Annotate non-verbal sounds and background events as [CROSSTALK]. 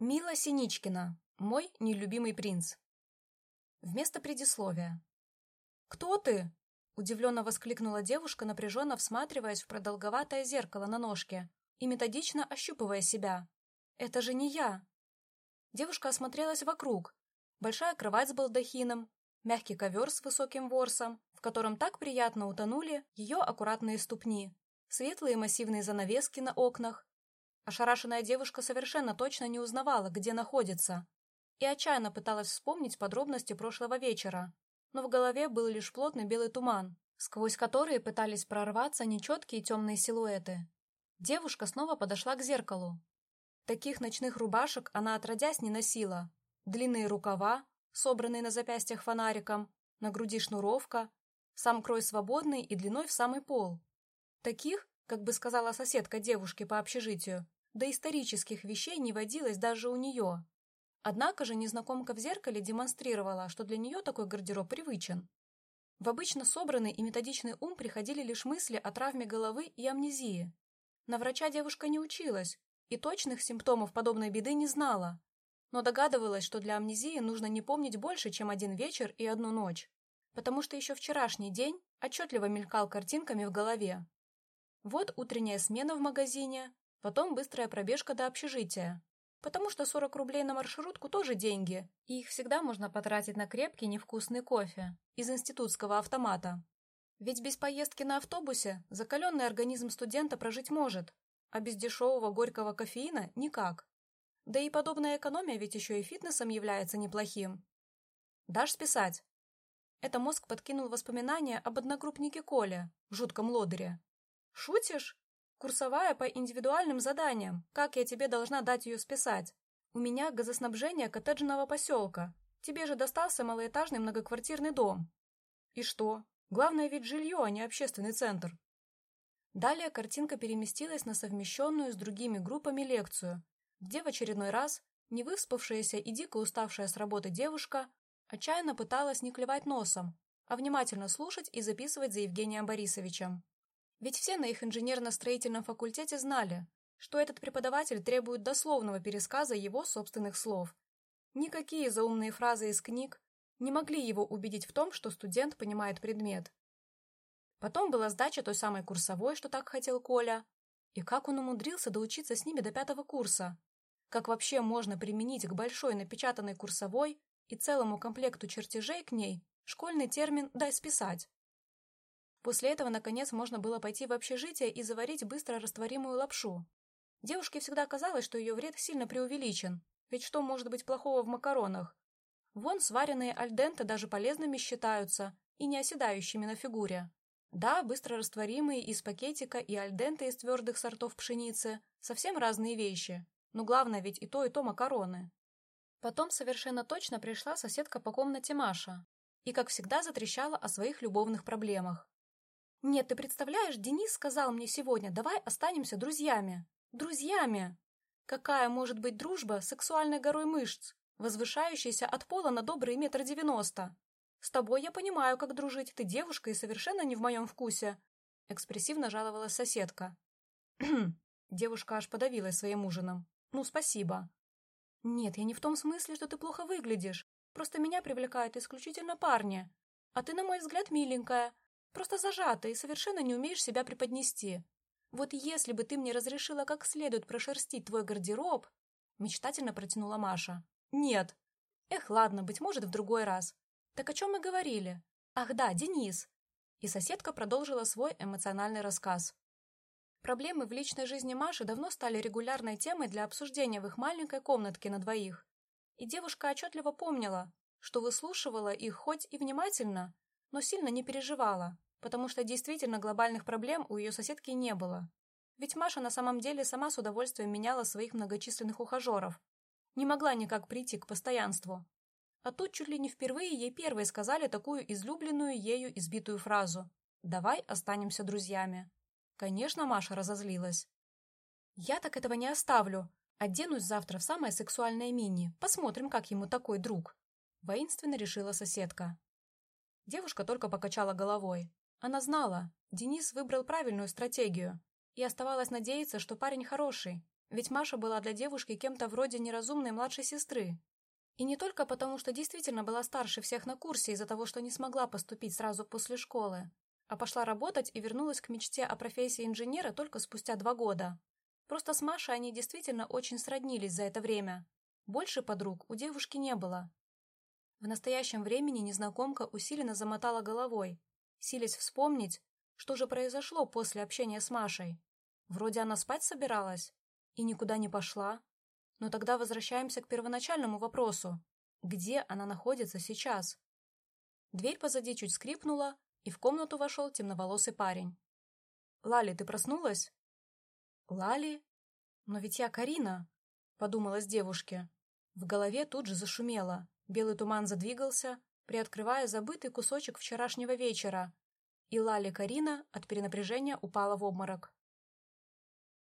Мила Синичкина. Мой нелюбимый принц. Вместо предисловия. «Кто ты?» – удивленно воскликнула девушка, напряженно всматриваясь в продолговатое зеркало на ножке и методично ощупывая себя. «Это же не я!» Девушка осмотрелась вокруг. Большая кровать с балдахином, мягкий ковер с высоким ворсом, в котором так приятно утонули ее аккуратные ступни, светлые массивные занавески на окнах, Ошарашенная девушка совершенно точно не узнавала, где находится, и отчаянно пыталась вспомнить подробности прошлого вечера, но в голове был лишь плотный белый туман, сквозь который пытались прорваться нечеткие темные силуэты. Девушка снова подошла к зеркалу. Таких ночных рубашек она отродясь не носила. Длинные рукава, собранные на запястьях фонариком, на груди шнуровка, сам крой свободный и длиной в самый пол. Таких, как бы сказала соседка девушки по общежитию, да исторических вещей не водилось даже у нее. Однако же незнакомка в зеркале демонстрировала, что для нее такой гардероб привычен. В обычно собранный и методичный ум приходили лишь мысли о травме головы и амнезии. На врача девушка не училась и точных симптомов подобной беды не знала, но догадывалась, что для амнезии нужно не помнить больше, чем один вечер и одну ночь, потому что еще вчерашний день отчетливо мелькал картинками в голове. Вот утренняя смена в магазине, Потом быстрая пробежка до общежития. Потому что 40 рублей на маршрутку тоже деньги, и их всегда можно потратить на крепкий невкусный кофе из институтского автомата. Ведь без поездки на автобусе закаленный организм студента прожить может, а без дешевого горького кофеина – никак. Да и подобная экономия ведь еще и фитнесом является неплохим. Дашь списать? Это мозг подкинул воспоминания об одногруппнике Коле, жутком лодыре. Шутишь? Курсовая по индивидуальным заданиям. Как я тебе должна дать ее списать? У меня газоснабжение коттеджного поселка. Тебе же достался малоэтажный многоквартирный дом. И что? Главное ведь жилье, а не общественный центр. Далее картинка переместилась на совмещенную с другими группами лекцию, где в очередной раз невыспавшаяся и дико уставшая с работы девушка отчаянно пыталась не клевать носом, а внимательно слушать и записывать за Евгением Борисовичем. Ведь все на их инженерно-строительном факультете знали, что этот преподаватель требует дословного пересказа его собственных слов. Никакие заумные фразы из книг не могли его убедить в том, что студент понимает предмет. Потом была сдача той самой курсовой, что так хотел Коля. И как он умудрился доучиться с ними до пятого курса? Как вообще можно применить к большой напечатанной курсовой и целому комплекту чертежей к ней школьный термин «дай списать»? После этого, наконец, можно было пойти в общежитие и заварить быстро растворимую лапшу. Девушке всегда казалось, что ее вред сильно преувеличен, ведь что может быть плохого в макаронах? Вон сваренные альденты даже полезными считаются и не оседающими на фигуре. Да, быстро растворимые из пакетика и альденты из твердых сортов пшеницы – совсем разные вещи, но главное ведь и то, и то макароны. Потом совершенно точно пришла соседка по комнате Маша и, как всегда, затрещала о своих любовных проблемах. Нет, ты представляешь, Денис сказал мне сегодня, давай останемся друзьями. Друзьями! Какая может быть дружба с сексуальной горой мышц, возвышающейся от пола на добрые метр девяносто? С тобой я понимаю, как дружить, ты девушка и совершенно не в моем вкусе. Экспрессивно жаловалась соседка. [CLEARS THROAT] Девушка аж подавилась своим ужином. Ну, спасибо. Нет, я не в том смысле, что ты плохо выглядишь. Просто меня привлекают исключительно парни. А ты, на мой взгляд, миленькая, Просто зажата и совершенно не умеешь себя преподнести. Вот если бы ты мне разрешила как следует прошерстить твой гардероб...» Мечтательно протянула Маша. «Нет. Эх, ладно, быть может, в другой раз. Так о чем мы говорили? Ах да, Денис!» И соседка продолжила свой эмоциональный рассказ. Проблемы в личной жизни Маши давно стали регулярной темой для обсуждения в их маленькой комнатке на двоих. И девушка отчетливо помнила, что выслушивала их хоть и внимательно, но сильно не переживала, потому что действительно глобальных проблем у ее соседки не было. Ведь Маша на самом деле сама с удовольствием меняла своих многочисленных ухажеров. Не могла никак прийти к постоянству. А тут чуть ли не впервые ей первой сказали такую излюбленную ею избитую фразу «Давай останемся друзьями». Конечно, Маша разозлилась. «Я так этого не оставлю. Оденусь завтра в самое сексуальное мини. Посмотрим, как ему такой друг», — воинственно решила соседка. Девушка только покачала головой. Она знала, Денис выбрал правильную стратегию, и оставалось надеяться, что парень хороший, ведь Маша была для девушки кем-то вроде неразумной младшей сестры. И не только потому, что действительно была старше всех на курсе из-за того, что не смогла поступить сразу после школы, а пошла работать и вернулась к мечте о профессии инженера только спустя два года. Просто с Машей они действительно очень сроднились за это время. Больше подруг у девушки не было. В настоящем времени незнакомка усиленно замотала головой, силясь вспомнить, что же произошло после общения с Машей. Вроде она спать собиралась и никуда не пошла. Но тогда возвращаемся к первоначальному вопросу. Где она находится сейчас? Дверь позади чуть скрипнула, и в комнату вошел темноволосый парень. «Лали, ты проснулась?» «Лали? Но ведь я Карина», — подумалась девушке. В голове тут же зашумело. Белый туман задвигался, приоткрывая забытый кусочек вчерашнего вечера, и Лали Карина от перенапряжения упала в обморок.